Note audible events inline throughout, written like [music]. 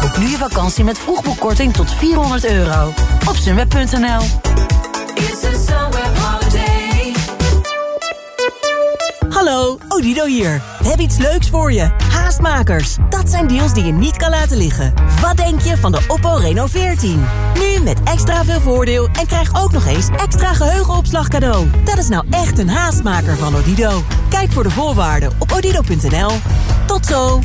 Boek nu je vakantie met vroegboekkorting tot 400 euro. Op sunweb.nl Hallo, Odido hier. We hebben iets leuks voor je. Haastmakers. Dat zijn deals die je niet kan laten liggen. Wat denk je van de Oppo Reno 14? Nu met extra veel voordeel en krijg ook nog eens extra geheugenopslag cadeau. Dat is nou echt een haastmaker van Odido. Kijk voor de voorwaarden op odido.nl. Tot zo.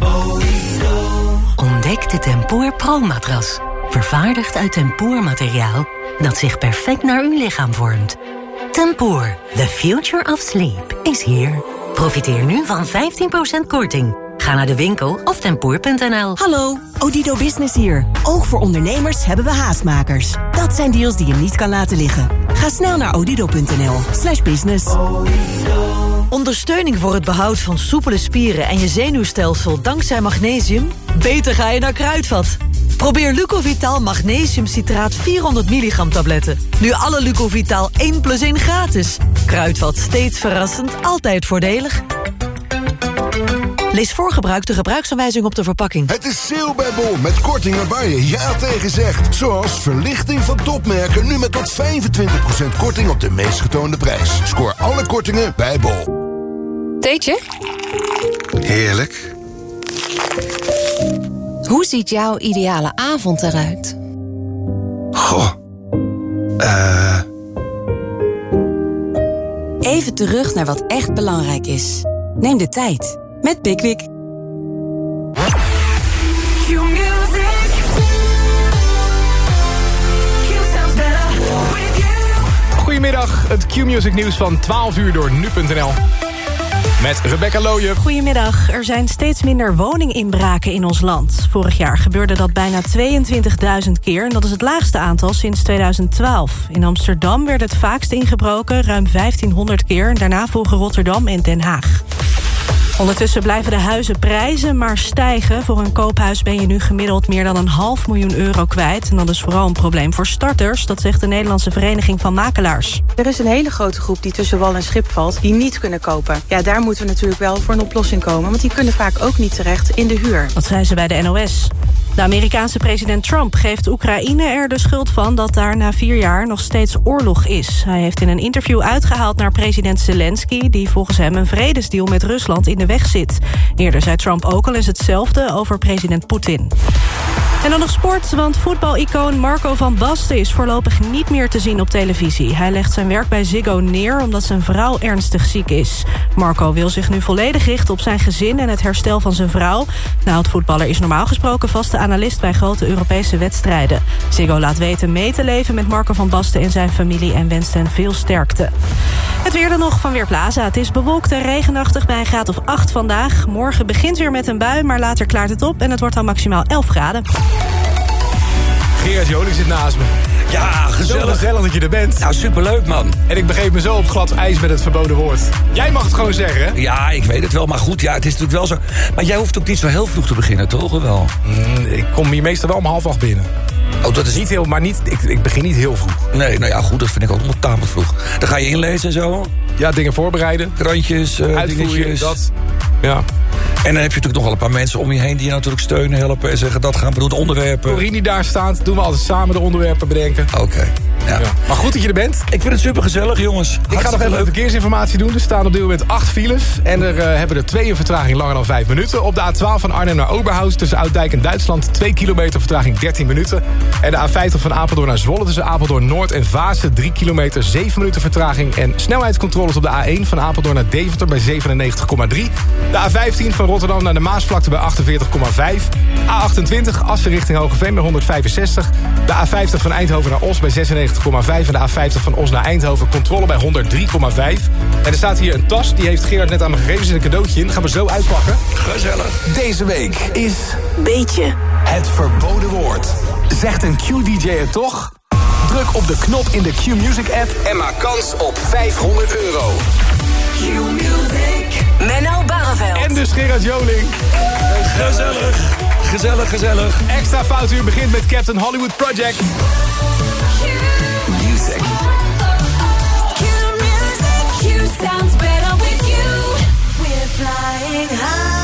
Ontdek de Tempoor Pro-matras. Vervaardigd uit tempoormateriaal dat zich perfect naar uw lichaam vormt. Tempoor, the future of sleep, is here. Profiteer nu van 15% korting. Ga naar de winkel of tempoor.nl. Hallo, Odido Business hier. Ook voor ondernemers hebben we haastmakers. Dat zijn deals die je niet kan laten liggen. Ga snel naar odido.nl slash business. Ondersteuning voor het behoud van soepele spieren en je zenuwstelsel dankzij magnesium? Beter ga je naar Kruidvat. Probeer Lucovital magnesiumcitraat 400 milligram tabletten. Nu alle Lucovital 1 plus 1 gratis. Kruidvat, steeds verrassend, altijd voordelig. Lees voor gebruik de gebruiksaanwijzing op de verpakking. Het is sale bij Bol met kortingen waar je ja tegen zegt. Zoals verlichting van topmerken nu met tot 25% korting op de meest getoonde prijs. Scoor alle kortingen bij Bol. Theetje? Heerlijk. Hoe ziet jouw ideale avond eruit? Goh. Eh... Even terug naar wat echt belangrijk is. Neem de tijd met Pickwick. Goedemiddag, het Q-Music nieuws van 12 uur door nu.nl. Met Rebecca Looyen. Goedemiddag. Er zijn steeds minder woninginbraken in ons land. Vorig jaar gebeurde dat bijna 22.000 keer... en dat is het laagste aantal sinds 2012. In Amsterdam werd het vaakst ingebroken, ruim 1500 keer. Daarna volgen Rotterdam en Den Haag. Ondertussen blijven de huizen prijzen maar stijgen. Voor een koophuis ben je nu gemiddeld meer dan een half miljoen euro kwijt. En dat is vooral een probleem voor starters. Dat zegt de Nederlandse Vereniging van Makelaars. Er is een hele grote groep die tussen wal en schip valt... die niet kunnen kopen. Ja, daar moeten we natuurlijk wel voor een oplossing komen... want die kunnen vaak ook niet terecht in de huur. Dat zei ze bij de NOS. De Amerikaanse president Trump geeft Oekraïne er de schuld van... dat daar na vier jaar nog steeds oorlog is. Hij heeft in een interview uitgehaald naar president Zelensky... die volgens hem een vredesdeal met Rusland in de weg zit. Eerder zei Trump ook al eens hetzelfde over president Poetin. En dan nog sport, want voetbalicoon Marco van Basten... is voorlopig niet meer te zien op televisie. Hij legt zijn werk bij Ziggo neer omdat zijn vrouw ernstig ziek is. Marco wil zich nu volledig richten op zijn gezin... en het herstel van zijn vrouw. Nou, het voetballer is normaal gesproken vaste analist... bij grote Europese wedstrijden. Ziggo laat weten mee te leven met Marco van Basten en zijn familie... en wenst hen veel sterkte. Het weer dan nog van Weerplaza. Het is bewolkt en regenachtig bij een graad of 8 vandaag. Morgen begint weer met een bui, maar later klaart het op... en het wordt dan maximaal 11 graden. Gerard Joling zit naast me. Ja, gezellig. Zo gezellig dat je er bent. Nou, superleuk, man. En ik begeef me zo op glad ijs met het verboden woord. Jij mag het gewoon zeggen, hè? Ja, ik weet het wel. Maar goed, ja, het is natuurlijk wel zo. Maar jij hoeft ook niet zo heel vroeg te beginnen, toch? Wel? Mm, ik kom hier meestal wel om half acht binnen. Oh, dat is... Niet heel, maar niet, ik, ik begin niet heel vroeg. Nee, nou ja, goed, dat vind ik ook nog tamelijk vroeg. Dan ga je inlezen en zo? Ja, dingen voorbereiden. Krantjes, uh, Uitvoeren, dat. Ja. En dan heb je natuurlijk nog wel een paar mensen om je heen... die je natuurlijk steunen, helpen en zeggen... dat gaan we doen, de onderwerpen. Corine die daar staat, doen we altijd samen de onderwerpen bedenken. Oké. Ja. Ja. Maar goed dat je er bent. Ik vind het super gezellig, jongens. Ik ga nog even verkeersinformatie doen. Er staan op dit moment acht files. En er eh, hebben er twee een vertraging langer dan vijf minuten. Op de A12 van Arnhem naar Oberhaus tussen Ouddijk en Duitsland... 2 kilometer vertraging 13 minuten. En de A50 van Apeldoorn naar Zwolle tussen Apeldoorn Noord en Vaassen... 3 kilometer 7 minuten vertraging. En snelheidscontroles op de A1 van Apeldoorn naar Deventer bij 97,3. De A15 van Rotterdam naar de Maasvlakte bij 48,5. A28 Assen richting Hogeveen bij 165. De A50 van Eindhoven naar Os bij 96,5. En de A50 van Os naar Eindhoven controle bij 103,5. En er staat hier een tas, die heeft Gerard net aan me gegeven. Er zit een cadeautje in, gaan we zo uitpakken. Gezellig. Deze week is Beetje. het verboden woord. Zegt een Q-DJ het toch? Druk op de knop in de Q-Music app en maak kans op 500 euro. Q-Music. Menno Barreveld. En dus Gerard Joling. Gezellig, gezellig, gezellig. Extra foutuur begint met Captain Hollywood Project. Sounds better with you. We're flying high.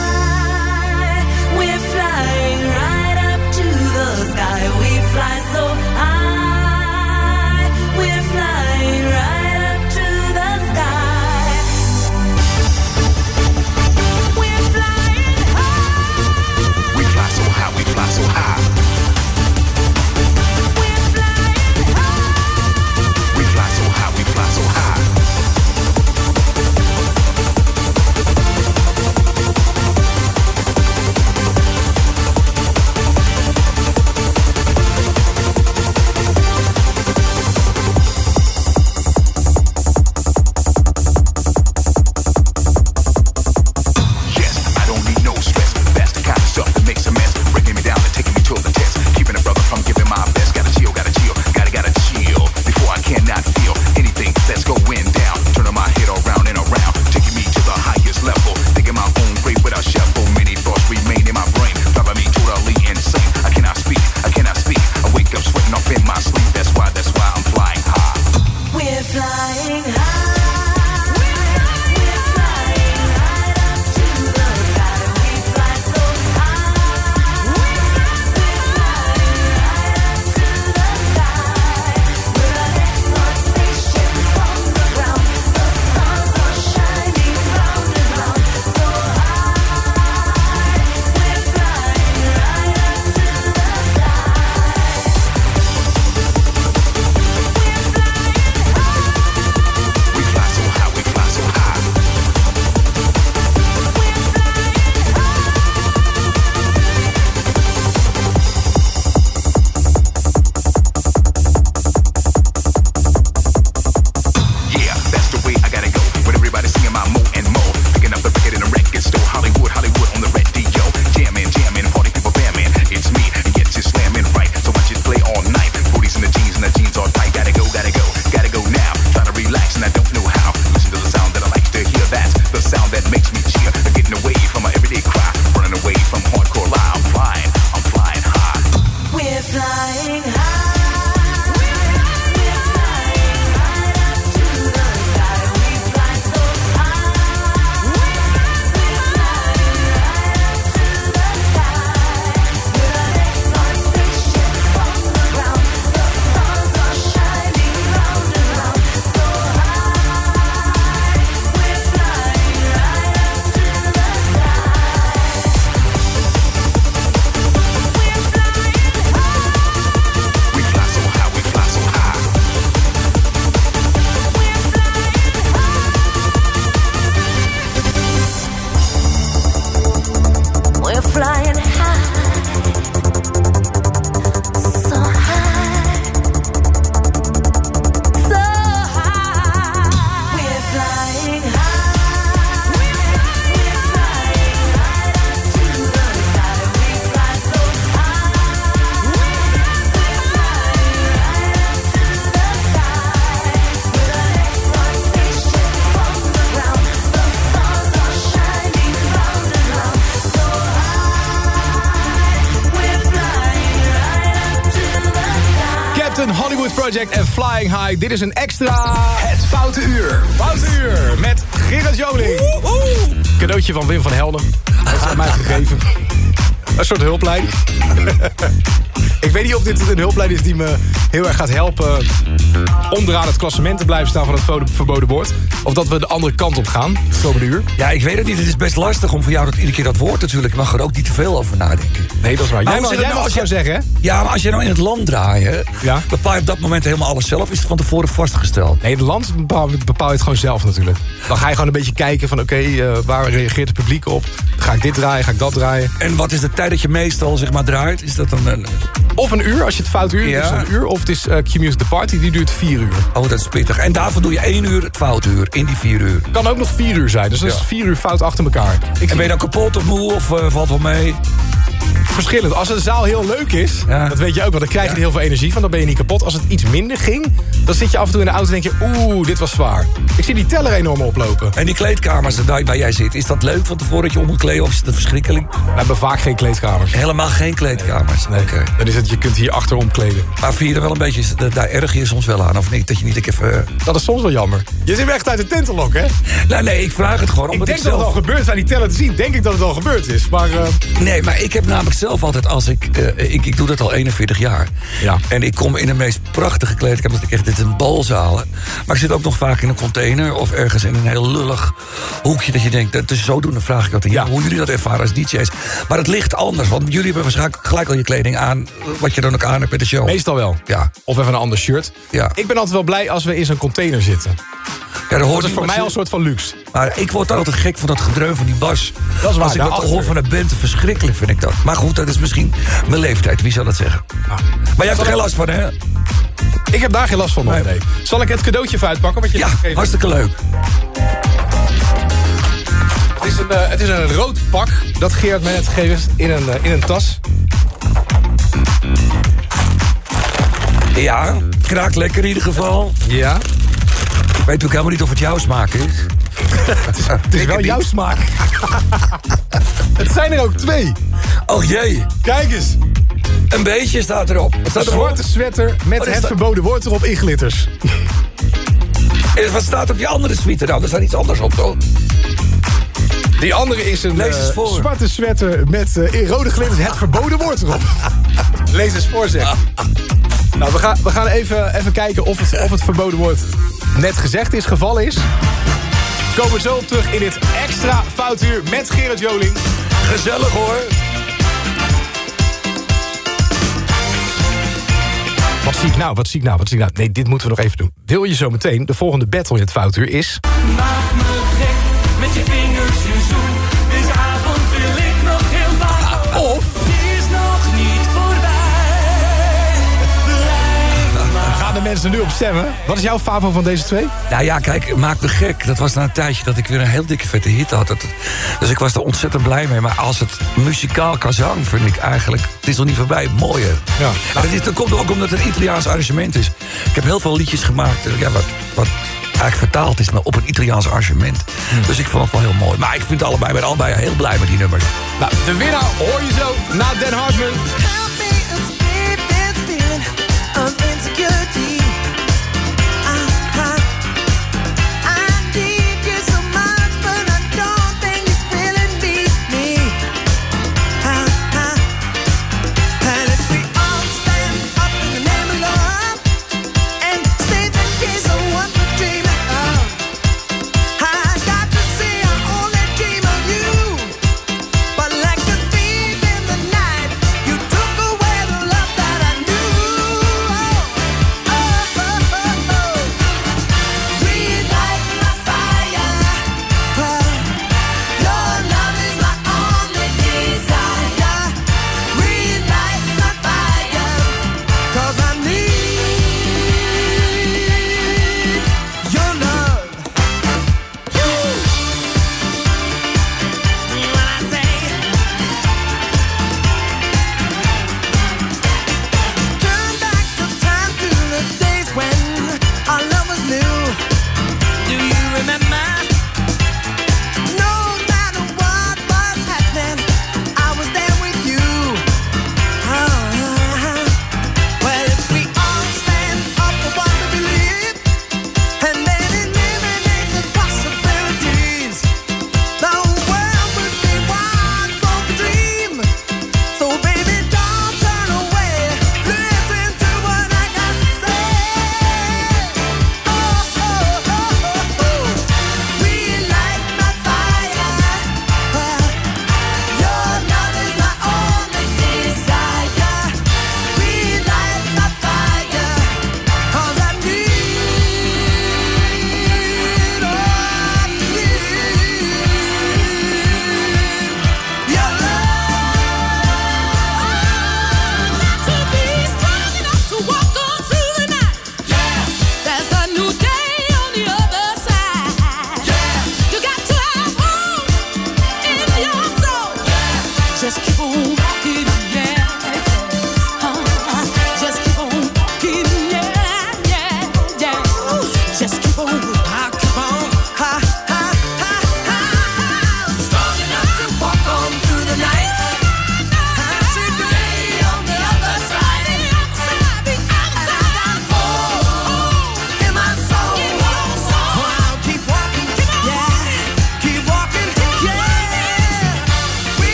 Dit is een extra... Het Foute Uur. Foute Uur met Gerard Joling. Cadeautje van Wim van Helden. Dat is aan mij gegeven. Een soort hulplijn. [laughs] Ik weet niet of dit een hulplijn is die me heel erg gaat helpen... onderaan het klassement te blijven staan van het verboden- verboden woord. Of dat we de andere kant op gaan, de komende uur. Ja, ik weet het niet. Het is best lastig om voor jou dat iedere keer dat woord natuurlijk. Je mag er ook niet te veel over nadenken. Nee, dat is waar. Maar Jij mag, jij nou mag als zeggen, hè? Ja, maar als je nou in het land draait, Ja. bepaal je op dat moment helemaal alles zelf. Is het van tevoren vastgesteld? Nee, het land bepaal, bepaal je het gewoon zelf natuurlijk. Dan ga je gewoon een beetje kijken van... oké, eh, waar reageert het publiek op? Ga ik dit draaien, ga ik dat draaien? En wat is de tijd dat je meestal zeg maar draait? Is dat dan een... Of een uur, als je het fout uur, Ja. een uur. Of het is eh Q-Music The Party, die duurt vier uur. Oh, dat is pittig. En daarvoor doe je één uur het foutuur in die vier uur. Kan ook nog vier uur zijn, dus dat is vier uur fout achter elkaar. Ik En ben je dan kapot of moe of eh, valt wel mee? Verschillend. Als een zaal heel leuk is, dat weet je ook wel, dan krijg je er heel veel energie van. Dan ben je niet kapot. Als het iets minder ging, dan zit je af en toe in de auto en denk je... oeh, dit was zwaar. Ik zie die teller enorm oplopen. En die kleedkamers waar jij zit, is dat leuk van tevoren dat je om moet kleden of is het een verschrikking? We hebben vaak geen kleedkamers. Helemaal geen kleedkamers. Nee, dan is het, je kunt hier achter omkleden. Maar vind je er wel een beetje, daar erg je soms wel aan, of niet? Dat je niet ik even... Dat is soms wel jammer. Je zit echt uit de tentenlok, hè? Nou, nee, ik vraag het gewoon. Ik denk ik dat het al gebeurd is aan die teller te zien. Denk ik dat het al gebeurd is. Maar eh, Nee, maar ik heb namelijk zelf altijd, als ik, eh, ik, ik doe dat al 41 jaar. Ja. En ik kom in de meest prachtige. Dat ik echt, dit is een balzalen. Maar ik zit ook nog vaak in een container of ergens in een heel lullig hoekje. Dat je denkt, dat is zodoende vraag ik altijd ja. hoe jullie dat ervaren als DJ's. Maar het ligt anders, want jullie hebben waarschijnlijk gelijk al je kleding aan. Wat je dan ook aan hebt met de show. meestal wel. Ja. Of even een ander shirt. Ja. Ik ben altijd wel blij als we in zo'n container zitten. Ja, dat hoort Dat is voor mij al een soort van luxe. Maar ik word altijd gek van dat gedreun van die bas. Dat is waar, Als ik dat hoor van een band, verschrikkelijk vind ik dat. Maar goed, dat is misschien mijn leeftijd, wie zal dat zeggen? Maar jij hebt er geen last van, hè? Ik heb daar geen last van, nog, nee. Zal ik het cadeautje even uitpakken? Wat je Ja, hartstikke leuk. Het is, een, eh, het is een rood pak dat Gerard mij net gegeven heeft in een, eh, in een tas. Ja, kraakt lekker in ieder geval. Ja. Ik weet ook helemaal niet of het jouw smaak is. Het is wel jouw smaak. [laughs] het zijn er ook twee. Oh jee, Kijk eens. een beetje staat erop. Een staat erop? zwarte sweater met het verboden woord erop in glitters. [laughs] En Wat staat op die andere suite dan? Er staat iets anders op, toch? Die andere is een Lees eh, zwarte sweater met eh, in rode glitters het verboden woord erop. [laughs] Lees eens voor, zeg. Nou, we gaan, we gaan even, even kijken of het, of het verboden woord net gezegd is, geval is. Komen zo op terug in dit extra foutuur met Gerard Joling. Gezellig hoor. Wat zie ik nou, wat zie ik nou, wat zie ik nou? Nee, dit moeten we nog even doen. Wil je zo meteen, de volgende battle in het foutuur is... mensen nu op stemmen? Wat is jouw favo van deze twee? Nou ja, kijk, maak me gek. Dat was na een tijdje dat ik weer een heel dikke vette hit had. Dat, dus ik was er ontzettend blij mee. Maar als het muzikaal kan zang, vind ik eigenlijk... Het is nog niet voorbij, mooier. Ja. Maar dat, is, dat komt ook omdat het een Italiaans arrangement is. Ik heb heel veel liedjes gemaakt, ja, wat, wat eigenlijk vertaald is... maar op een Italiaans arrangement. Dus ik vond het wel heel mooi. Maar ik vind allebei, ben allebei heel blij met die nummers. Nou, de winnaar hoor je zo na Den Hartman.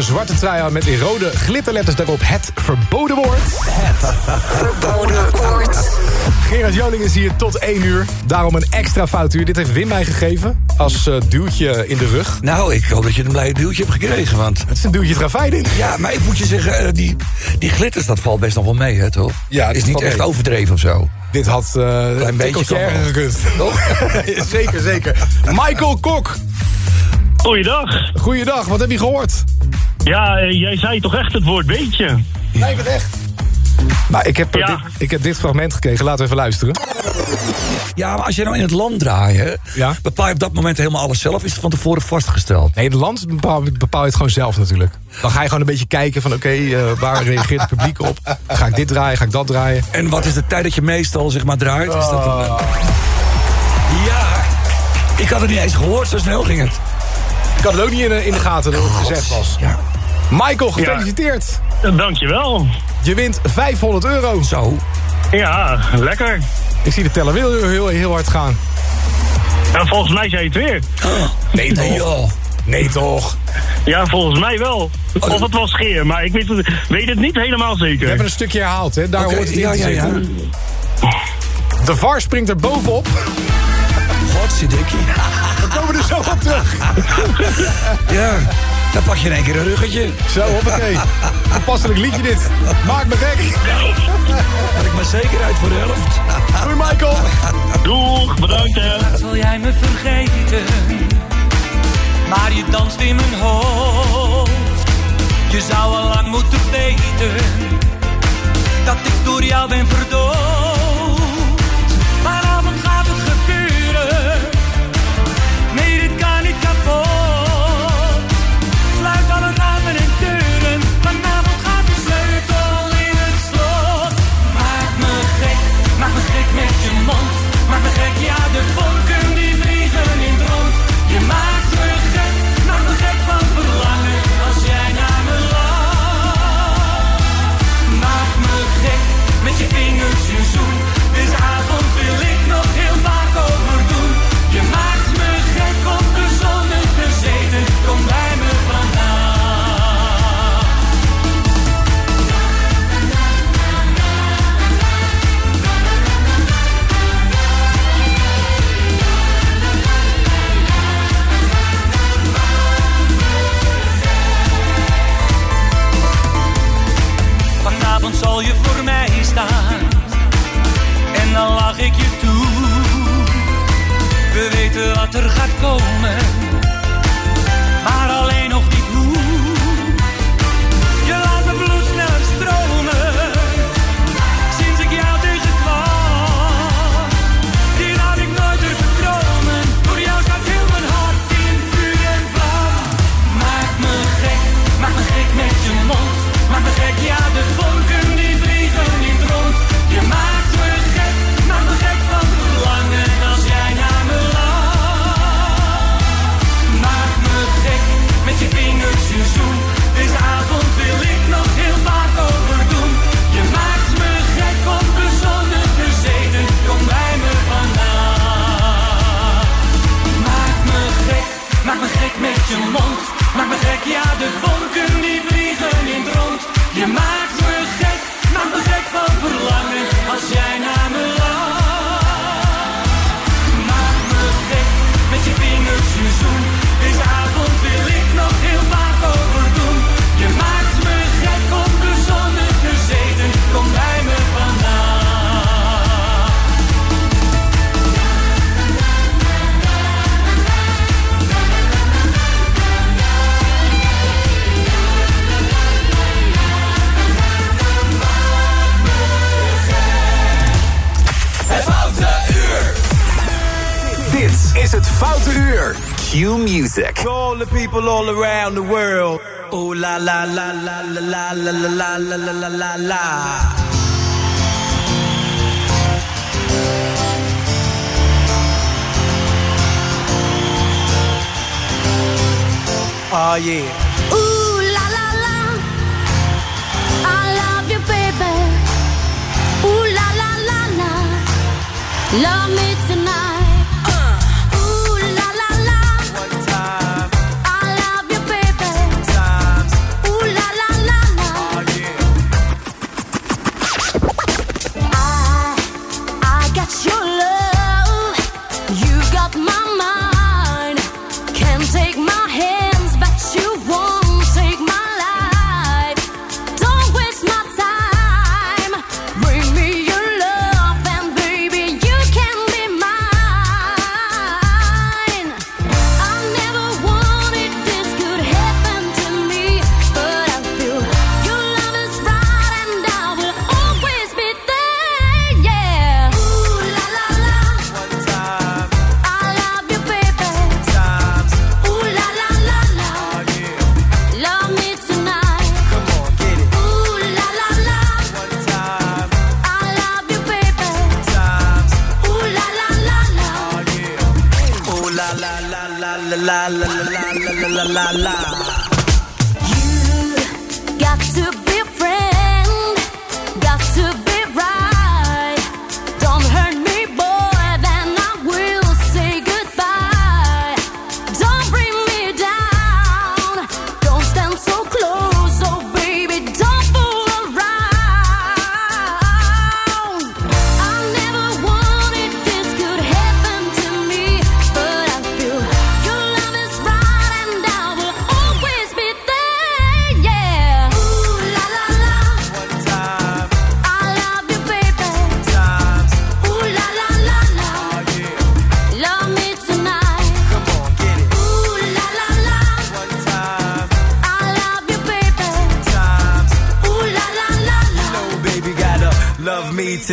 Onze zwarte trui aan met in rode glitterletters daarop het verboden woord. Het verboden woord. Gerard Joling is hier tot 1 uur. Daarom een extra foutuur. Dit heeft Wim mij gegeven als eh, duwtje in de rug. Nou, ik hoop dat je een blij duwtje hebt gekregen, want... Het is een duwtje ravijn in. Ja, maar ik moet je zeggen, eh, die, die glitters, dat valt best nog wel mee, hè, toch? Ja, is niet echt mee. overdreven of zo. Dit had uh, Klein beetje kan erger gekund. [laughs] Toch? [laughs] zeker, zeker. Michael Kok. Goeiedag. Goeiedag, wat heb je gehoord? Ja, eh, jij zei toch echt het woord beetje? Lijkt het echt. Nou, ik heb, Ja. dit, ik heb dit fragment gekregen. Laten we even luisteren. Ja, maar als je nou in het land draait, Ja. bepaal je op dat moment helemaal alles zelf? Is het van tevoren vastgesteld? Nee, in het land bepaal, bepaal je het gewoon zelf natuurlijk. Dan ga je gewoon een beetje kijken van... oké, eh, waar reageert het publiek op? Ga ik dit draaien, ga ik dat draaien? En wat is de tijd dat je meestal zeg maar draait? Is dat een, Oh. Ja, ik had het niet eens gehoord, zo snel ging het. Ik had het ook niet in, de- in de gaten dat het gezegd was. Ja. Michael, gefeliciteerd. Eh, Dankjewel. Je wint 500 euro. Zo. Ja, lekker. Ik zie de teller heel, heel, heel hard gaan. En volgens mij zei je het weer. Nee toch? Nee, joh. Nee toch? Ja, volgens mij wel. Of het was scheer, maar ik weet het, weet het niet helemaal We zeker. hebben een stukje herhaald, hè? Daar Oké, hoort het in ja, te ja, ja. zitten. De VAR springt er bovenop. Godzidikkie. We komen er zo op terug. [laughs] Ja, dan pak je in één keer een ruggetje. Zo, hoppakee. Toepasselijk liedje dit. Maak me gek. Had ik maar zeker uit voor de helft. Doei Michael. Doeg, bedankt hè. Zal jij me vergeten? Maar je danst in mijn hoofd. Je zou al lang moeten weten dat ik door jou ben verdoofd. En dan lach ik je toe. We weten wat er gaat komen, Foute Uur. Q Music. To all the people all around the world. Ooh la la la la la la la la la la la la la. Oh yeah. Ooh la la la, I love you, baby. Ooh la la la la, love me tonight.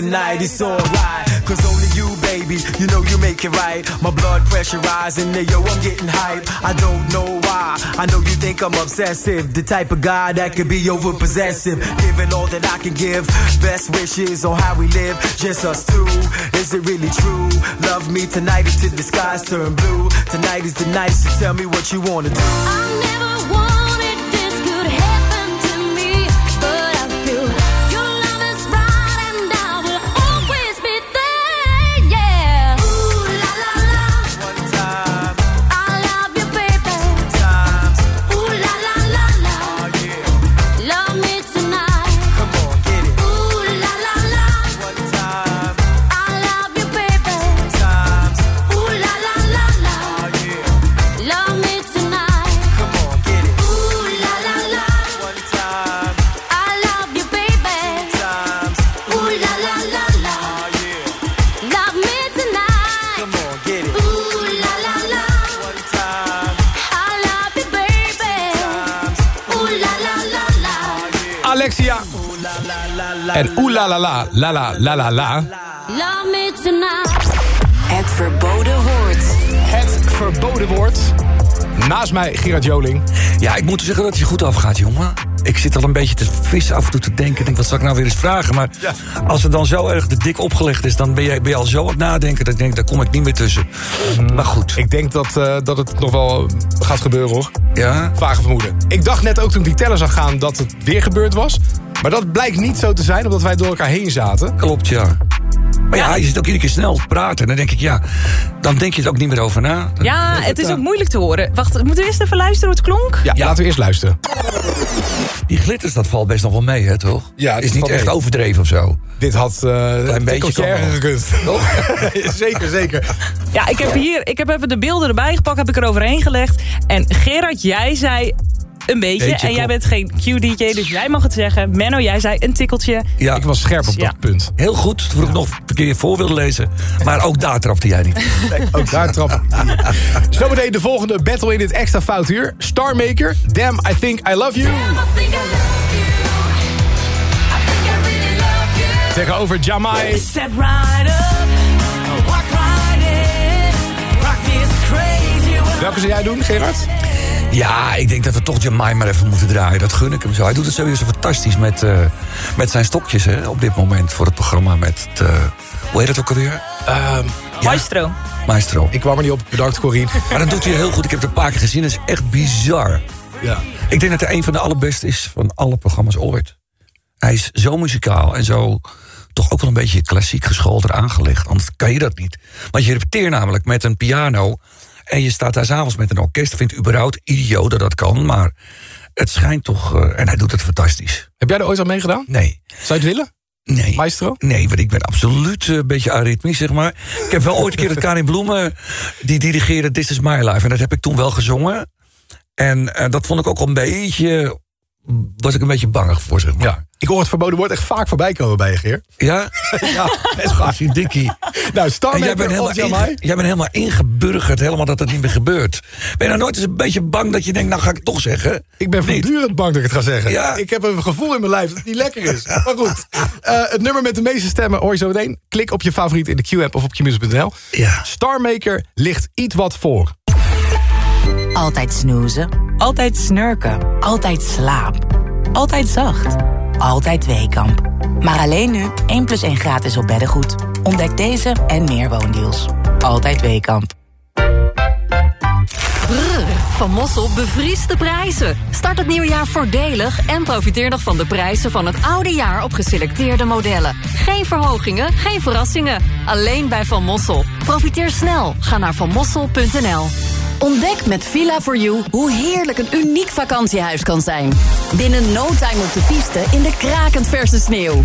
Tonight. It's alright. Cause only you, baby, you know you make it right. My blood pressure rising, there, yo, I'm getting hype. I don't know why. I know you think I'm obsessive. The type of guy that could be over possessive. Giving all that I can give. Best wishes on how we live. Just us two. Is it really true? Love me tonight until the skies turn blue. Tonight is the night, so tell me what you wanna do. En oeh la la la, la la la la la. Love me tonight. Het verboden woord. Het verboden woord. Naast mij Gerard Joling. Ja, ik moet zeggen dat hij goed afgaat, jongen. Ik zit al een beetje te vissen af en toe te denken. Ik denk, wat zal ik nou weer eens vragen? Maar als het dan zo erg de dik opgelegd is... dan ben je, ben je al zo aan het nadenken dat ik denk, daar kom ik niet meer tussen. Maar goed. Ik denk dat, eh, dat het nog wel gaat gebeuren, hoor. Ja? Vage vermoeden. Ik dacht net ook toen die teller zag gaan dat het weer gebeurd was. Maar dat blijkt niet zo te zijn, omdat wij door elkaar heen zaten. Klopt, ja. Maar ja, je zit ook iedere keer snel te praten. En dan denk ik, ja, dan denk je er ook niet meer over na. Dan- Ja, het is ook moeilijk te horen. Wacht, moeten we eerst even luisteren hoe het klonk? Ja, laten we eerst luisteren. Die glitters, dat valt best nog wel mee, hè, toch? Ja, dat is niet echt mee. overdreven of zo. Dit had uh, een beetje erger gekund. [laughs] [laughs] zeker, zeker. Ja, ik heb hier, ik heb even de beelden erbij gepakt, heb ik er overheen gelegd. En Gerard, jij zei een beetje. Beetje, en jij klopt. bent geen Q-DJ, dus jij mag het zeggen. Menno, jij zei een tikkeltje. Ja. Ik was scherp op Ja. dat punt. Heel goed, toen vroeg ik nog een keer voor wilde lezen. Maar ook daar trapte jij niet. [laughs] Ook daar trap. Zometeen de volgende battle in dit extra foutuur. Starmaker, Damn, I Think I Love You. Tegenover Jamai. Step right up, walk right in, rock this crazy Welke zou jij doen, Gerard? Ja, ik denk dat we toch Jamai maar even moeten draaien. Dat gun ik hem zo. Hij doet het sowieso fantastisch met, eh, met zijn stokjes hè, op dit moment voor het programma met... het, eh, hoe heet het ook alweer? Maestro. Maestro. Ik kwam er niet op. Bedankt, Corine. [laughs] Maar dat doet hij heel goed. Ik heb het een paar keer gezien. Dat is echt bizar. Ja. Ik denk dat hij een van de allerbeste is van alle programma's ooit. Hij is zo muzikaal en zo toch ook wel een beetje klassiek geschoold en aangelegd. Anders kan je dat niet. Want je repeteert namelijk met een piano... en je staat daar s'avonds met een orkest. Vindt überhaupt idioot dat dat kan, maar het schijnt toch... eh, en hij doet het fantastisch. Heb jij er ooit aan meegedaan? Nee. Zou je het willen? Nee. Maestro? Nee, want ik ben absoluut eh, een beetje aritmisch, zeg maar. Ik heb wel ooit een keer dat Karin Bloemen... die dirigeerde This Is My Life. En dat heb ik toen wel gezongen. En eh, dat vond ik ook al een beetje... was ik een beetje bang voor, zeg maar. Ja. Ik hoor het verboden woord echt vaak voorbij komen bij je, Geer. Ja? [laughs] ja, best gaaf. dikkie. Nou, Star En jij bent, helemaal inge- jij bent helemaal ingeburgerd, helemaal dat het niet meer gebeurt. Ben je nou nooit eens een beetje bang dat je denkt, nou ga ik het toch zeggen? Ik ben voortdurend bang dat ik het ga zeggen. Ja. Ik heb een gevoel in mijn lijf dat het niet lekker is. Maar goed, Eh, het nummer met de meeste stemmen hoor je zo meteen. Klik op je favoriet in de Q-app of op qmusic.nl. Ja. Starmaker ligt iets wat voor. Altijd snoezen. Altijd snurken. Altijd slaap. Altijd zacht. Altijd Weekamp. Maar alleen nu 1 plus 1 gratis op beddengoed. Ontdek deze en meer woondeals. Altijd Weekamp. Brrr, van Mossel bevriest de prijzen. Start het nieuwe jaar voordelig en profiteer nog van de prijzen van het oude jaar op geselecteerde modellen. Geen verhogingen, geen verrassingen. Alleen bij Van Mossel. Profiteer snel. Ga naar vanmossel.nl. Ontdek met villa for you hoe heerlijk een uniek vakantiehuis kan zijn. Binnen no time op de piste in de krakend verse sneeuw.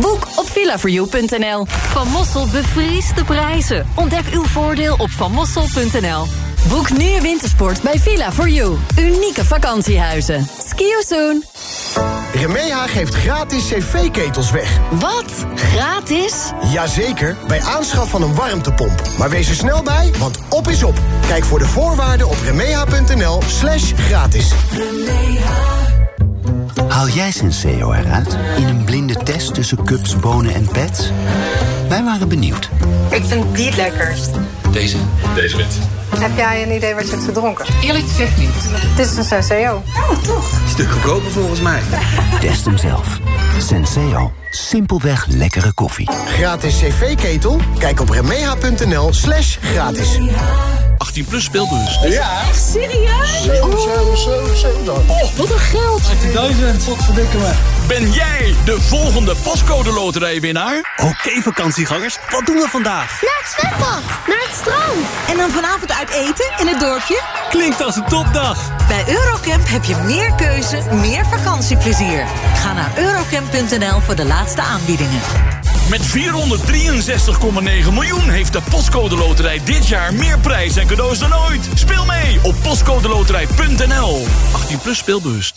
Boek op villaforyou.nl. Van Mossel bevriest de prijzen. Ontdek uw voordeel op vanmossel.nl. Boek nu je wintersport bij Villa for you. Unieke vakantiehuizen. Ski you soon. Remeha geeft gratis cv-ketels weg. Wat? Gratis? Jazeker, bij aanschaf van een warmtepomp. Maar wees er snel bij, want op is op. Kijk voor de voorwaarden op remeha.nl slash gratis. Haal jij Senseo eruit in een blinde test tussen cups, bonen en pets? Wij waren benieuwd. Ik vind die het lekkerst. Deze? Deze wit. Heb jij een idee wat je hebt gedronken? Eerlijk gezegd niet. Dit is een Senseo. Oh, toch? Stuk goedkoper volgens mij. Test hem zelf. Senseo. Simpelweg lekkere koffie. Gratis cv-ketel? Kijk op remeha.nl slash gratis. 18 plus speelbus. Ja. Echt serieus? 18.000. Wat verdikken me. Ben jij de volgende pascode loterijwinnaar? Oké vakantiegangers, wat doen we vandaag? Naar het zwembad, naar het strand. En dan vanavond uit eten in het dorpje? Klinkt als een topdag. Bij Eurocamp heb je meer keuze, meer vakantieplezier. Ga naar eurocamp.nl voor de laatste aanbiedingen. Met 463,9 miljoen heeft de Postcode Loterij dit jaar meer prijs en cadeaus dan ooit. Speel mee op postcodeloterij.nl. 18 plus speelbewust.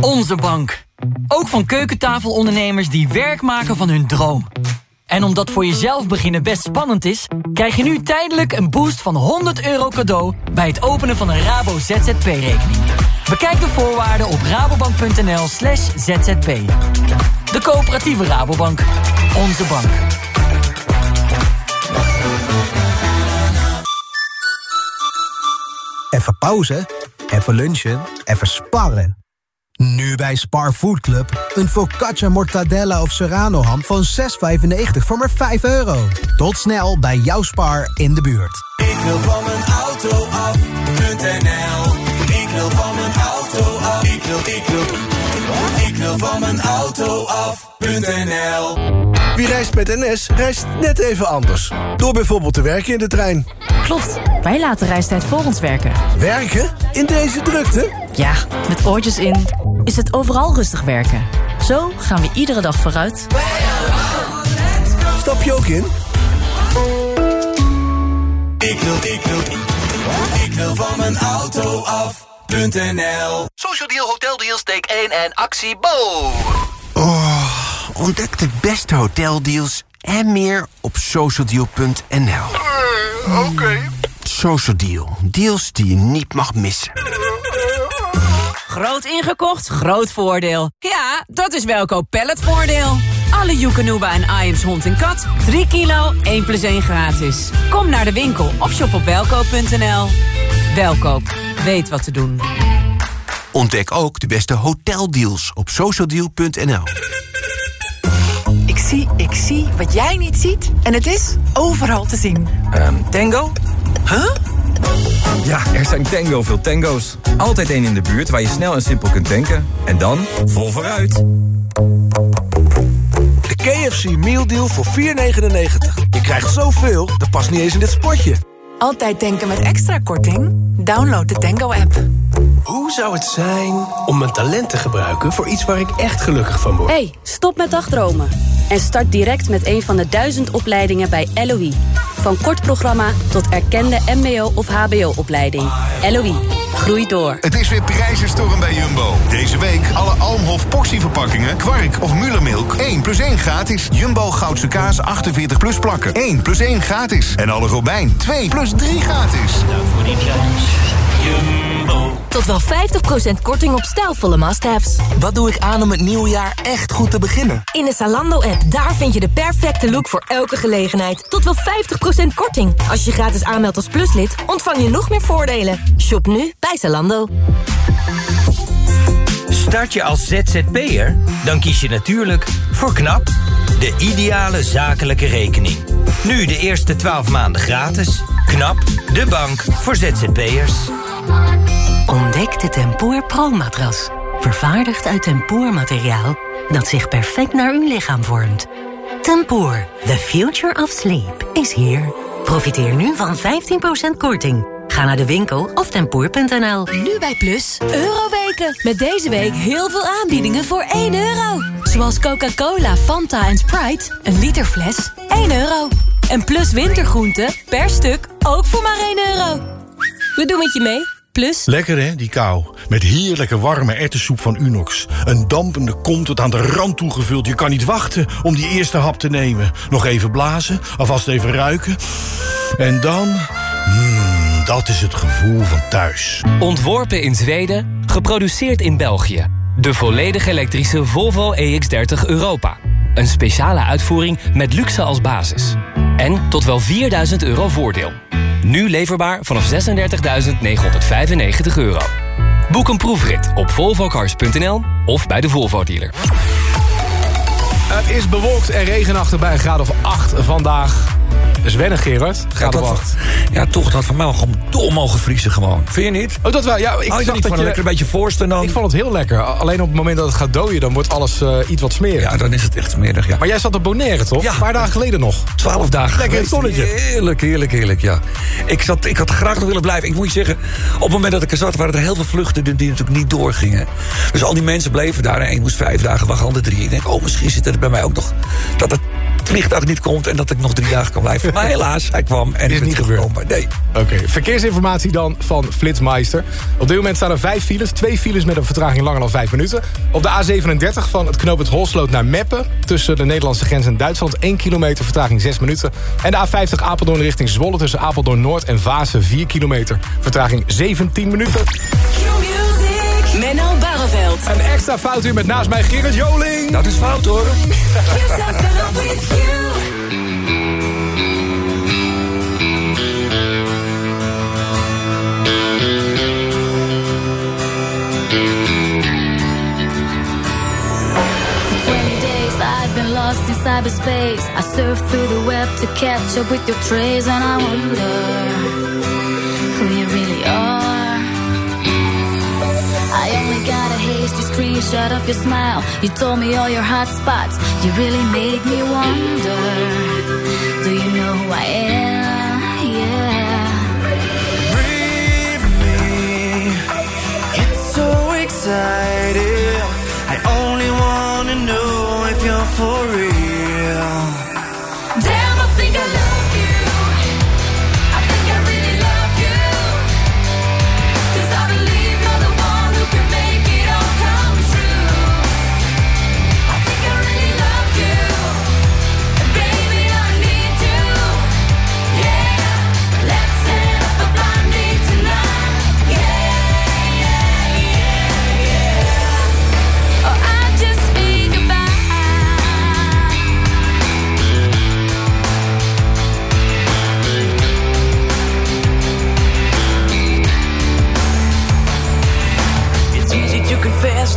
Onze bank. Ook van keukentafelondernemers die werk maken van hun droom. En omdat voor jezelf beginnen best spannend is... krijg je nu tijdelijk een boost van 100 euro cadeau... bij het openen van een Rabo ZZP-rekening. Bekijk de voorwaarden op rabobank.nl slash zzp. De coöperatieve Rabobank. Onze bank. Even pauze, even lunchen, even sparren. Nu bij Spar Food Club. Een focaccia mortadella of serrano ham van 6,95 voor maar 5 euro. Tot snel bij jouw Spar in de buurt. Ik wil van mijn auto af.nl Ik wil van mijn auto af. Ik wil, ik wil, wil van mijn auto af.nl Wie reist met NS, reist net even anders. Door bijvoorbeeld te werken in de trein. Klopt, wij laten reistijd voor ons werken. Werken? In deze drukte? Ja, met oortjes in is het overal rustig werken. Zo gaan we iedere dag vooruit. Stap je ook in? Ik wil, ik wil, ik wil van mijn auto af.nl Social Deal Hotel Deals take 1 en actie Bo. Oh, ontdek de beste hoteldeals en meer op socialdeal.nl. Oké. Social Deal, deals die je niet mag missen. Groot ingekocht, groot voordeel. Ja, dat is Welkoop Palletvoordeel. Alle Joekanuba en Iams hond en kat. 3 kilo, 1 plus 1 gratis. Kom naar de winkel of shop op welkoop.nl. Welkoop, weet wat te doen. Ontdek ook de beste hoteldeals op socialdeal.nl. Ik zie, ik zie wat jij niet ziet. En het is overal te zien. Ehm, tango? Huh? Ja, er zijn tango veel tango's. Altijd één in de buurt waar je snel en simpel kunt tanken. En dan vol vooruit. De KFC Meal Deal voor 4,99. Je krijgt zoveel, dat past niet eens in dit spotje. Altijd denken met extra korting? Download de Tango-app. Hoe zou het zijn om mijn talent te gebruiken voor iets waar ik echt gelukkig van word? hey, stop met dagdromen. En start direct met een van de duizend opleidingen bij LOE. Van kort programma tot erkende mbo- of hbo-opleiding. LOE, groei door. Het is weer prijzenstorm bij Jumbo. Deze week alle Almhof portieverpakkingen, kwark of Mullermilk. 1 plus 1 gratis. Jumbo Goudse kaas 48 plus plakken. 1 plus 1 gratis. En alle Robijn 2 plus 3 gratis. Dank voor die prijs. Jumbo. Tot wel 50% korting op stijlvolle must-haves. Wat doe ik aan om het nieuwe jaar echt goed te beginnen? In de Zalando-app, daar vind je de perfecte look voor elke gelegenheid. Tot wel 50% korting. Als je je gratis aanmeldt als pluslid, ontvang je nog meer voordelen. Shop nu bij Zalando. Start je als ZZP'er? Dan kies je natuurlijk voor KNAP, de ideale zakelijke rekening. Nu de eerste 12 maanden gratis. KNAP, de bank voor ZZP'ers. De Tempoor Pro-matras. Vervaardigd uit tempoormateriaal dat zich perfect naar uw lichaam vormt. Tempoor, the future of sleep, is here. Profiteer nu van 15% korting. Ga naar de winkel of tempoor.nl. Nu bij Plus, Euroweken. Met deze week heel veel aanbiedingen voor 1 euro. Zoals Coca-Cola, Fanta en Sprite. Een liter fles, 1 euro. En Plus wintergroenten, per stuk, ook voor maar 1 euro. We doen met je mee. Plus... Lekker hè, die kou. Met heerlijke warme erwtensoep van Unox. Een dampende kom tot aan de rand toegevuld. Je kan niet wachten om die eerste hap te nemen. Nog even blazen, alvast even ruiken. En dan... Mmm, dat is het gevoel van thuis. Ontworpen in Zweden, geproduceerd in België. De volledig elektrische Volvo EX30 Europa. Een speciale uitvoering met luxe als basis. En tot wel 4000 euro voordeel. Nu leverbaar vanaf 36.995 euro. Boek een proefrit op volvocars.nl of bij de Volvo dealer. Het is bewolkt en regenachtig bij een graad of 8 vandaag. Dus wennen, Gerard. Dat of wa- 8. Ja, toch, dat van mij gewoon dol mogen vriezen gewoon. Vind je niet? Oh, dat wel. Ja, ik zag niet dat je... een lekker beetje voorsten dan? Ik vond het heel lekker. Alleen op het moment dat het gaat dooien, dan wordt alles eh, iets wat smerig. Ja, dan is het echt smerig, ja. Maar jij zat op Bonaire, toch? Ja. Een paar dagen geleden nog. Twaalf dagen Lekker in het geweest. zonnetje. Heerlijk, heerlijk, heerlijk, ja. Ik, zat, ik had graag nog willen blijven. Ik moet je zeggen, op het moment dat ik er zat... waren er heel veel vluchten die, die natuurlijk niet doorgingen. Dus al die mensen bleven daar. En ik moest vijf dagen wachten, andere drie. Ik denk, oh, misschien zit er bij mij ook nog... dat het vliegtuig niet komt en dat ik nog drie dagen kan blijven. Maar helaas, hij kwam en Is ik niet gebeurd. teruggekomen. Nee. Oké, verkeersinformatie dan van Flitsmeister. Op dit moment staan er vijf files. Twee files met een vertraging langer dan vijf minuten. Op de A37 van het knooppunt Holsloot naar Meppen... tussen de Nederlandse grens en Duitsland... 1 kilometer, vertraging 6 minuten. En de A50 Apeldoorn richting Zwolle... tussen Apeldoorn Noord en Vaassen 4 kilometer. Vertraging 17 minuten. Menno Barreveld. Een extra fout uur met naast mij Gerrit Joling. Dat is fout hoor. For 20 days I've been lost in cyberspace. I surf through the web to catch up with your trace, and I wonder hasty screenshot of your smile. You told me all your hot spots. You really made me wonder. Do you know who I am? Yeah. Breathe me. It's so exciting.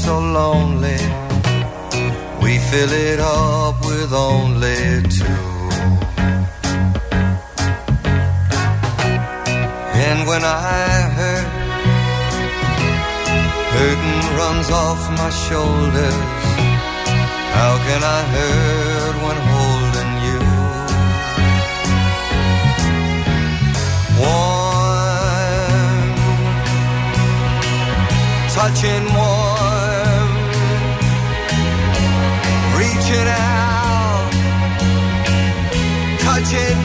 so lonely. We fill it up with only two. And when I hurt, hurting runs off my shoulders. How can I hurt when holding you? Warm, touching one. canal touching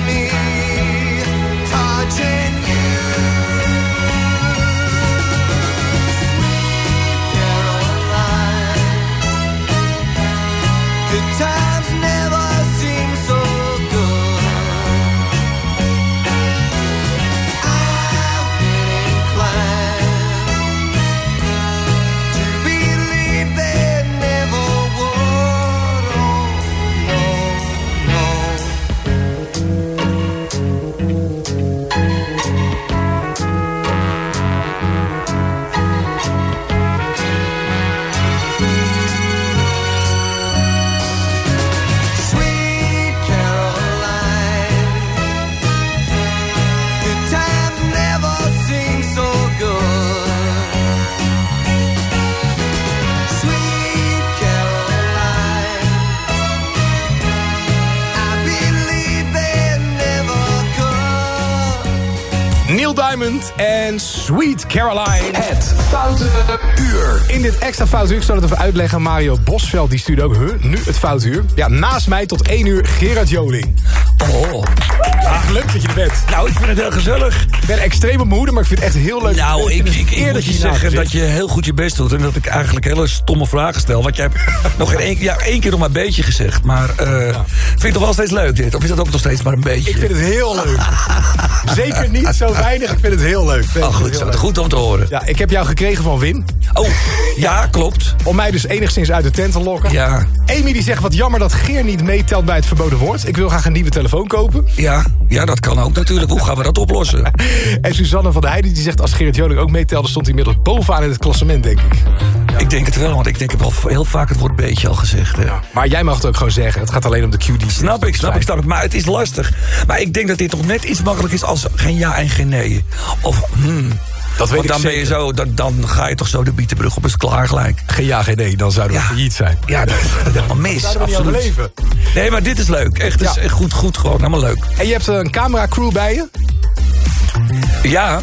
Diamond en Sweet Caroline. Het Foute Uur. In dit extra Foute Uur, ik zal het even uitleggen. Mario Bosveld die stuurde ook huh, nu het Foute Uur. Ja, naast mij tot 1 uur Gerard Joling. Oh. Leuk dat je er bent. Nou, ik vind het heel gezellig. Ik ben extreem hoede, maar ik vind het echt heel leuk. Nou, ik, ik, ik moet je zeggen dat je heel goed je best doet... en dat ik eigenlijk hele stomme vragen stel. Want je hebt nog geen één, ja, één keer nog maar een beetje gezegd. Maar eh vind je het toch wel steeds leuk dit? Of is dat ook nog steeds maar een beetje? Ik vind het heel leuk. [laughs] Zeker niet zo weinig, ik vind het heel leuk. Oh, goed, zo. goed om te horen. Ja, ik heb jou gekregen van Wim. Oh, ja, klopt. Om mij dus enigszins uit de tent te lokken. Ja. Amy die zegt, wat jammer dat Geer niet meetelt bij het verboden woord. Ik wil graag een nieuwe telefoon kopen. Ja, ja, dat kan ook natuurlijk. Hoe gaan we dat oplossen? [laughs] En Suzanne van der Heijden die zegt, als Gerrit Joling ook meetelde... stond hij inmiddels bovenaan in het klassement, denk ik. Ik denk het wel, want ik denk ik heb wel heel vaak het woord beetje al gezegd. hè. Maar jij mag het ook gewoon zeggen. Het gaat alleen om de QD. Snap ik, snap ik, snap ik. Maar het is lastig. Maar ik denk dat dit toch net iets makkelijk is als geen ja en geen nee. Of hmm. Dat weet Want ik dan ben je zo, dan, dan ga je toch zo de bietenbrug op, is klaar gelijk. Geen ja, geen nee, dan zouden we Ja. failliet zijn. Ja, dat is [laughs] helemaal mis. Zouden we niet absoluut. overleven. Nee, maar dit is leuk. Echt, is echt goed, goed gewoon. Helemaal leuk. En je hebt een cameracrew bij je. Ja,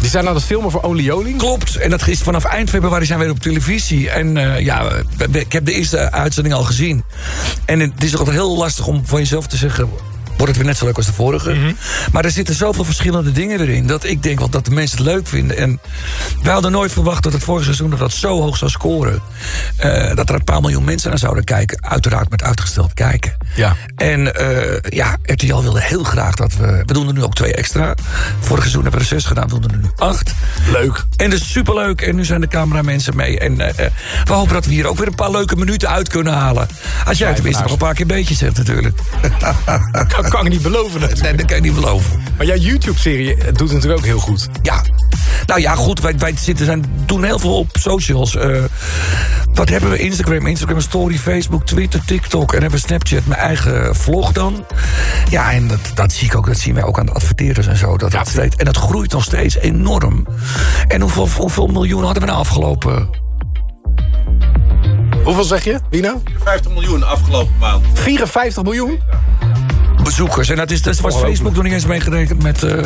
Die zijn aan het filmen voor Only klopt. En dat is vanaf eind februari zijn we weer op televisie. En eh, ja, ik heb de eerste uitzending al gezien. En het is toch altijd heel lastig om van jezelf te zeggen... wordt het weer net zo leuk als de vorige. Mhm. Maar er zitten zoveel verschillende dingen erin... dat ik denk wel dat de mensen het leuk vinden. En wij hadden nooit verwacht dat het vorige seizoen dat, dat zo hoog zou scoren. Eh, dat er een paar miljoen mensen naar zouden kijken. Uiteraard met uitgesteld kijken. Ja. En eh, ja, RTL wilde heel graag dat we... We doen er nu ook twee extra. Vorig seizoen hebben we er zes gedaan, we doen er nu acht. Leuk. En dat is superleuk. En nu zijn de cameramensen mee. En eh, we hopen dat we hier ook weer een paar leuke minuten uit kunnen halen. Als jij tenminste nog een paar keer beetje zegt natuurlijk. [laughs] kan, kan ik niet beloven. Nee, dat kan je niet beloven. Maar jouw YouTube-serie doet het natuurlijk ook heel goed. Ja. Nou ja, goed, wij, wij zitten, zijn, doen heel veel op socials. Eh, wat hebben we? Instagram, Instagram Story, Facebook, Twitter, TikTok. En hebben we Snapchat, mijn eigen vlog dan. Ja, en dat, dat zie ik ook, dat zien wij ook aan de adverteerders en zo. Dat dat steeds, en dat groeit nog steeds enorm. En hoeveel, hoeveel miljoen hadden we nou afgelopen? Hoeveel zeg je, Wino? 50 miljoen afgelopen maand. 54 miljoen? Bezoekers. En dat, is, dat was Facebook nog niet eens meegerekend met... eh,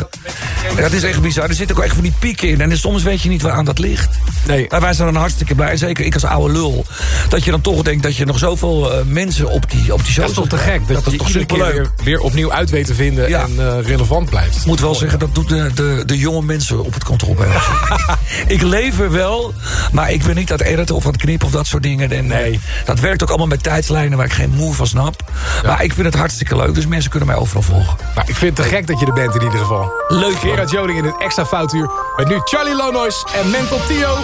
dat is echt bizar. Er zitten ook echt van die pieken in. En soms weet je niet waar aan dat ligt. Nee. Maar wij zijn dan hartstikke blij. Zeker ik als oude lul. Dat je dan toch denkt dat je nog zoveel eh, mensen op die, op die Dat is toch te gek? Dat, Dat is toch superleuk. weer, weer opnieuw uit weet te vinden Ja. en eh, relevant blijft. Ik moet wel zeggen, dat doet de, de, de jonge mensen op het kantoor bij ons. [laughs] ik lever wel, maar ik ben niet aan het editen of aan het knippen of dat soort dingen. En, nee. Dat werkt ook allemaal met tijdslijnen waar ik geen moe van snap. Maar ik vind het hartstikke leuk, dus mensen kunnen mij overal volgen. Nou, ik vind het te gek dat je er bent in ieder geval. Leuk, Gerard Joling in het extra foutuur. Met nu Charlie Lonois en Mental Tio.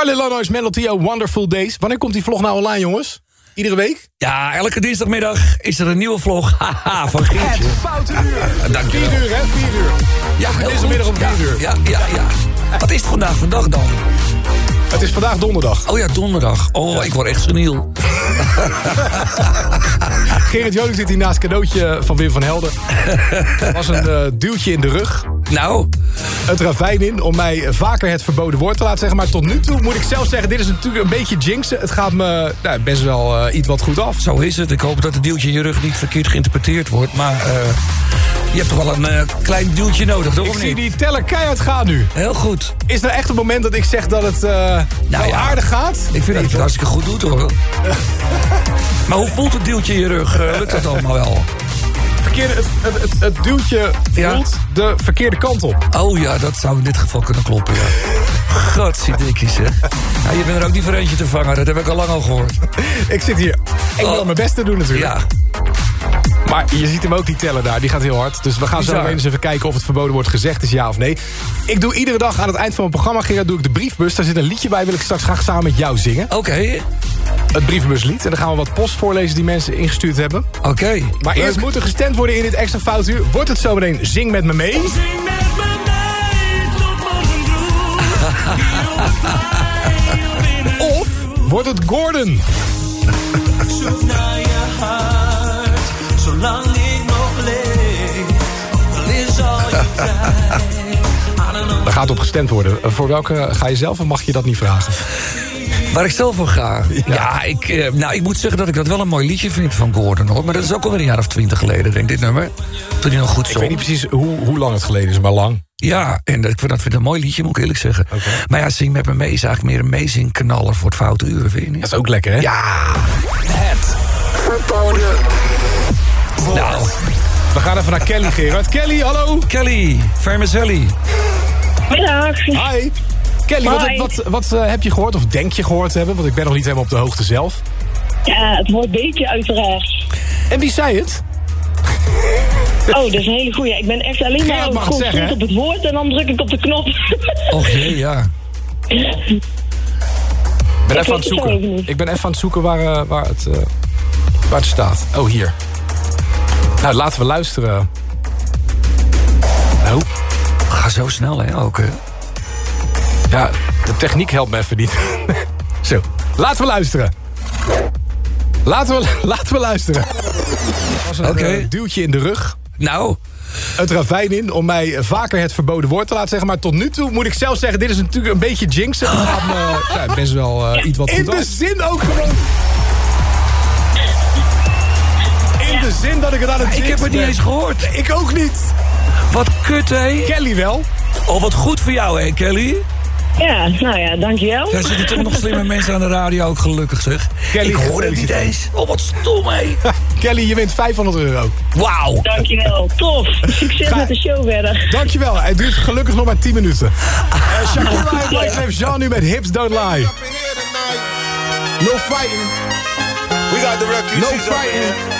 Charlie Lanois, Melotio, Wonderful Days. Wanneer komt die vlog nou online, jongens? Iedere week? Ja, elke dinsdagmiddag is er een nieuwe vlog. [laughs] Haha, van Geertje. Het foute uur. Dank je Vier wel. uur, hè? Vier uur. Ja, heel Dinsdagmiddag om vier ja, uur. Ja, ja, ja. Wat is het vandaag vandaag dan? Het is vandaag donderdag. Oh ja, donderdag. Oh, ik word echt seniel. [laughs] Gerrit Joling zit hier naast cadeautje van Wim van Helden. was een eh, duwtje in de rug. Nou? Het ravijn in om mij vaker het verboden woord te laten zeggen. Maar tot nu toe moet ik zelf zeggen, dit is natuurlijk een beetje jinxen. Het gaat me nou, best wel eh, iets wat goed af. Zo is het. Ik hoop dat het duwtje in je rug niet verkeerd geïnterpreteerd wordt. Maar eh, je hebt toch wel een klein duwtje nodig, toch? Ik zie die teller keihard gaan nu. Heel goed. Is er echt een moment dat ik zeg dat het nou ja. aardig gaat? Ik vind dat je het hartstikke goed doet, hoor. [laughs] maar hoe voelt het duwtje in je rug? Eh, lukt dat allemaal wel? Verkeerde, het, het, het, het duwtje voelt de verkeerde kant op. Oh ja, dat zou in dit geval kunnen kloppen, ja. Godzidikkie, zeg. Nou, je bent er ook niet voor eentje te vangen. Dat heb ik al lang al gehoord. [laughs] Ik zit hier. Ik wil Oh. mijn best te doen natuurlijk. Ja. Maar je ziet hem ook, die teller daar. Die gaat heel hard. Dus we gaan zo Bizar. eens even kijken of het verboden wordt gezegd is ja of nee. Ik doe iedere dag aan het eind van mijn programma, Gerard, doe ik de briefbus. Daar zit een liedje bij, wil ik straks graag samen met jou zingen. Oké. Het brievenbuslied. En dan gaan we wat post voorlezen die mensen ingestuurd hebben. Oké. Maar leuk. eerst moet er gestemd worden in dit extra foutuur. Wordt het zometeen Zing met me mee? [laughs] Of wordt het Gordon? Daar [laughs] gaat op gestemd worden. Voor welke ga je zelf of mag je dat niet vragen? Waar ik zelf voor ga? Ja, ik, eh, nou, ik moet zeggen dat ik dat wel een mooi liedje vind van Gordon. Hoor. Maar dat is ook alweer een jaar of twintig geleden, denk ik, dit nummer. Toen hij nog goed Ik zong. weet niet precies hoe, hoe lang het geleden is, maar lang. Ja, en ik vind dat vind ik een mooi liedje, moet ik eerlijk zeggen. Maar ja, Zing met me mee is eigenlijk meer een meezingknaller voor het foute uur, vind je niet? Dat is ook lekker, hè? Ja. Het verboden Nou, We gaan even naar Kelly, Gerard. Kelly, hallo. Kelly, Vermicelli. Middag. Hi. Kelly, wat, Hi. wat, wat eh, heb je gehoord of denk je gehoord te hebben? Want ik ben nog niet helemaal op de hoogte zelf. Ja, het woord beetje uiteraard. En wie zei het? Oh, dat is een hele goeie. Ik ben echt alleen Gerard maar mag het zeggen, geconcentreerd hè? op het woord en dan druk ik op de knop. Och jee, ja. [laughs] Ik ben Ik even aan het zoeken. Ik ben even aan het zoeken waar, eh, waar, het, eh, waar het staat. Oh, hier. Nou, laten we luisteren. Nou, Ga zo snel, hè, ook. hè. ja, de techniek helpt me even niet. [laughs] Zo, laten we luisteren. Laten we, [laughs] laten we luisteren. Er was een Oké. eh, duwtje in de rug. Nou, Het ravijn in om mij vaker het verboden woord te laten zeggen. Maar tot nu toe moet ik zelf zeggen, dit is natuurlijk een beetje jinxen. Het gaat [gasps] me ja, best wel eh, iets wat In de zin ook gewoon. De zin dat ik het aan het ik heb het niet ben. eens gehoord. Ik ook niet. Wat kut, hè? Kelly wel. Oh, wat goed voor jou, hè, Kelly? Ja, nou ja, dankjewel. Daar zitten toch nog slimme [laughs] mensen aan de radio, ook gelukkig, zeg. Kelly, ik hoor het niet eens. Oh, wat stom, hè? [laughs] Kelly, je wint 500 euro. Wauw. Dankjewel. Tof. Succes Ga- met de show verder. [laughs] Dankjewel. Het duurt gelukkig nog maar 10 minuten. Uh, Shakira en Wyclef Jean nu met Hips Don't Lie. No fighting. We got the refugees No fighting.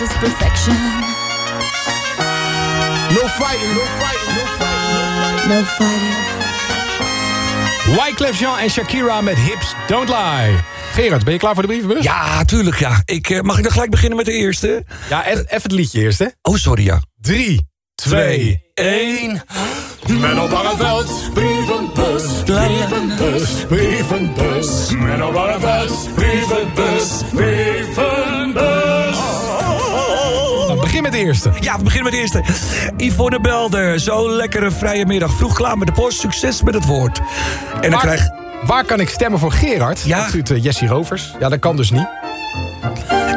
This is perfection. No fighting, no fighting, no fighting. No fighting. Wyclef Jean en Shakira met Hips Don't Lie. Gerard, ben je klaar voor de brievenbus? Ja, tuurlijk ja. Ik, eh, mag ik dan gelijk beginnen met de eerste? Ja, e- even het liedje eerst, hè. Oh, sorry ja. 3, 2, 1. Menno Barreveld, brievenbus, brievenbus, brievenbus. Menno Barreveld, brievenbus, brievenbus. Met de eerste. Ja, we beginnen met de eerste. Yvonne Belder, zo'n lekkere vrije middag. Vroeg klaar met de post, succes met het woord. En dan Waar, krijg... waar kan ik stemmen voor Gerard? Ja. Dat stuurt uh, Jessie Rovers. Ja, dat kan dus niet.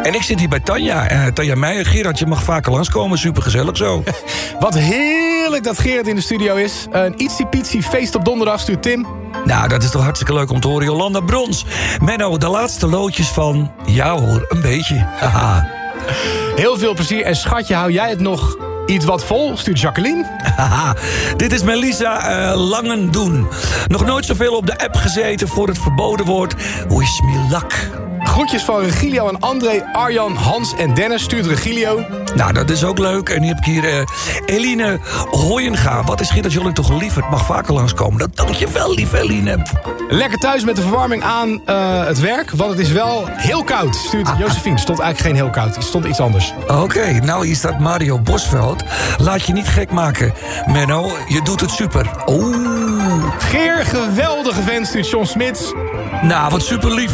En ik zit hier bij Tanja. Eh, Tanja Meijer. Gerard, je mag vaker langskomen. Supergezellig zo. [laughs] Wat heerlijk dat Gerard in de studio is. Een ietsie pietsie feest op donderdag stuurt Tim. Nou, dat is toch hartstikke leuk om te horen. Jolanda Brons. Menno, de laatste loodjes van... Ja hoor, een beetje. Haha. [laughs] Heel veel plezier. En schatje, hou jij het nog iets wat vol? Stuurt Jacqueline. Haha. Dit is Melissa eh, Langendoen. Nog nooit zoveel op de app gezeten voor het verboden woord. Hoe is lak? Groetjes van Regilio en André, Arjan, Hans en Dennis. Stuurt Regilio. Nou, dat is ook leuk. En hier heb ik hier eh, Eline Hooyenga. Wat is Gerard Joling toch lief? Het mag vaker langskomen. Dat dank je wel, lieve Eline. Lekker thuis met de verwarming aan eh, het werk. Want het is wel heel koud. Stuurt Josephine. Stond eigenlijk geen heel koud. Het stond iets anders. Oké, nou hier staat Mario Bosveld. Laat je niet gek maken. Menno, je doet het super. Oeh. Geer, geweldige vent, stuurt John Smits. Nou, wat super lief.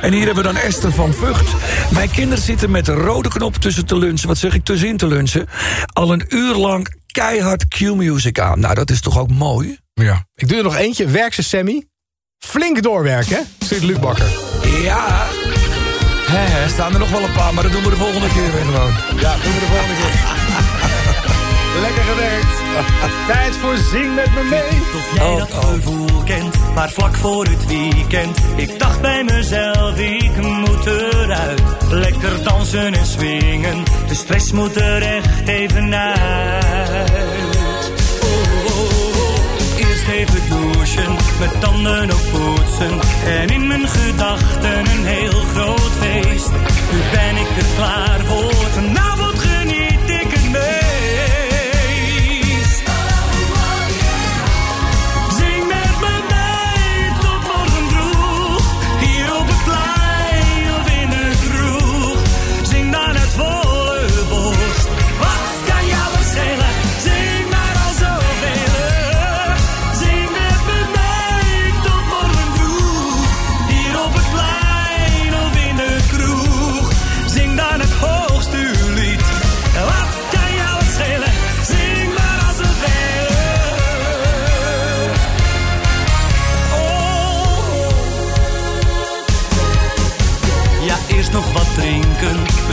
En hier hebben we dan Esther van Vught. Mijn kinderen zitten met de rode knop tussen te lunchen. Wat zeg ik, tussenin te lunchen. Al een uur lang keihard Q-music aan. Nou, dat is toch ook mooi? Ja. Ik doe er nog eentje. Werkse Sammy. Flink doorwerken, hè? Stuurt Luc Bakker. Ja. Hè, staan er nog wel een paar, maar dat doen we de volgende keer weer gewoon. Ja, doen we de volgende keer. Lekker gewerkt. [laughs] Tijd voor Zing met me mee. Tot jij oh, dat oh. gevoel kent, maar vlak voor het weekend. Ik dacht bij mezelf, ik moet eruit. Lekker dansen en swingen, de stress moet er echt even uit. Oh, oh, oh, Eerst even douchen, met tanden op poetsen. En in mijn gedachten een heel groot feest. Nu ben ik er klaar voor vanavond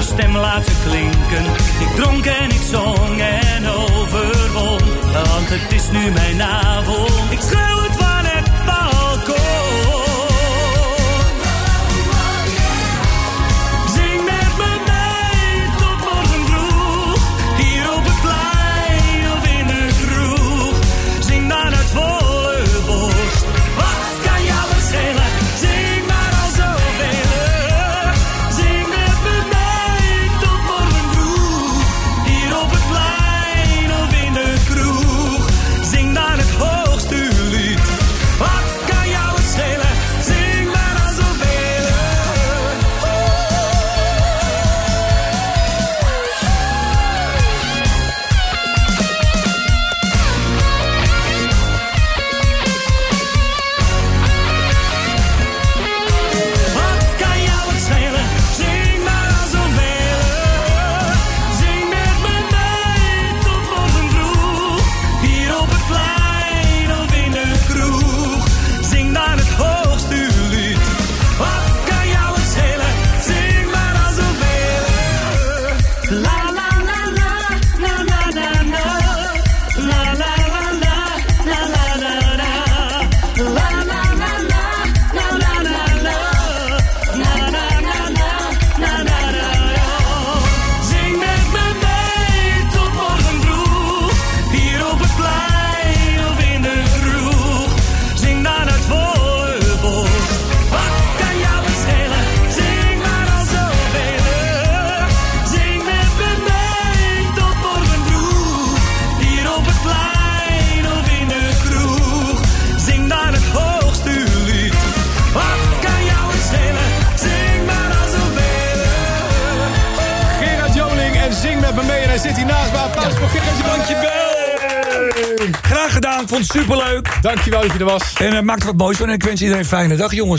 mijn stem laten klinken. Ik dronk en ik zong en overwon, want het is nu mijn avond. Dankjewel dat je er was. En eh, uh, maakt wat moois van en ik wens iedereen een fijne dag, jongens.